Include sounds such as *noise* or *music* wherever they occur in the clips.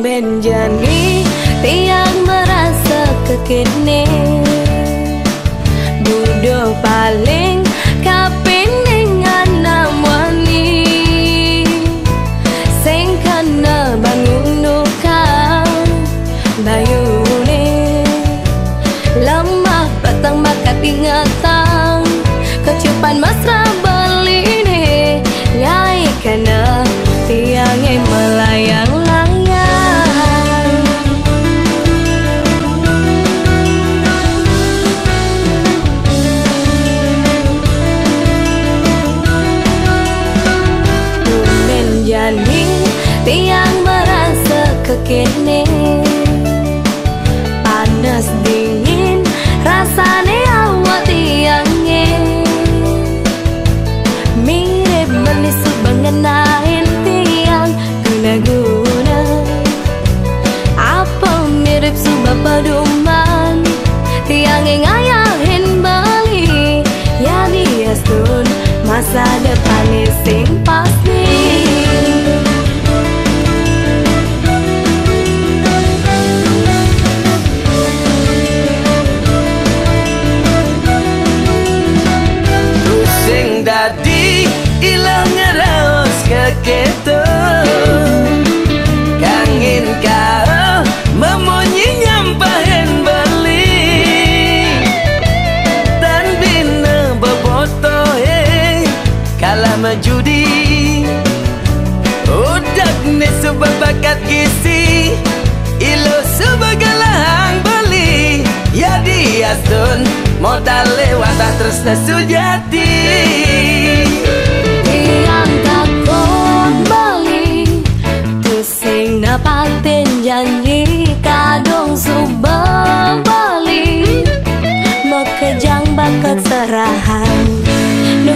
Benjani tiang merasa kekene. Budo paling kalah majudi Udak sebab bakat kisi Ilo sebagai lahang beli. Ya dia sun modal lewat terus sujati Tiang takut bali Tu sing napatin janji kadung subah bali. Mekejang bakat serahan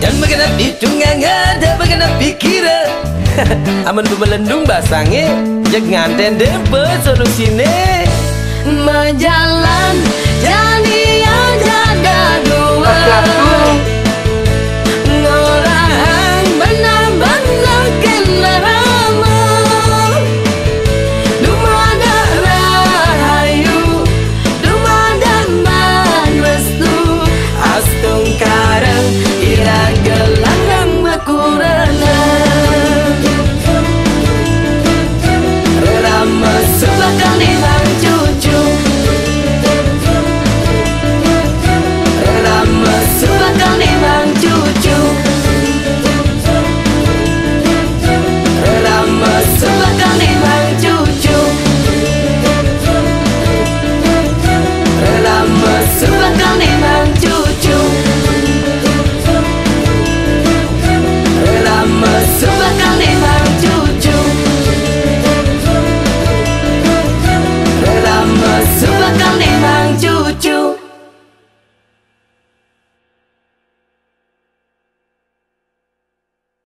Yang berkenap itu nggak ada berkenap pikiran *laughs* Aman bemelendung basangnya Jangan tende solusinya Majalan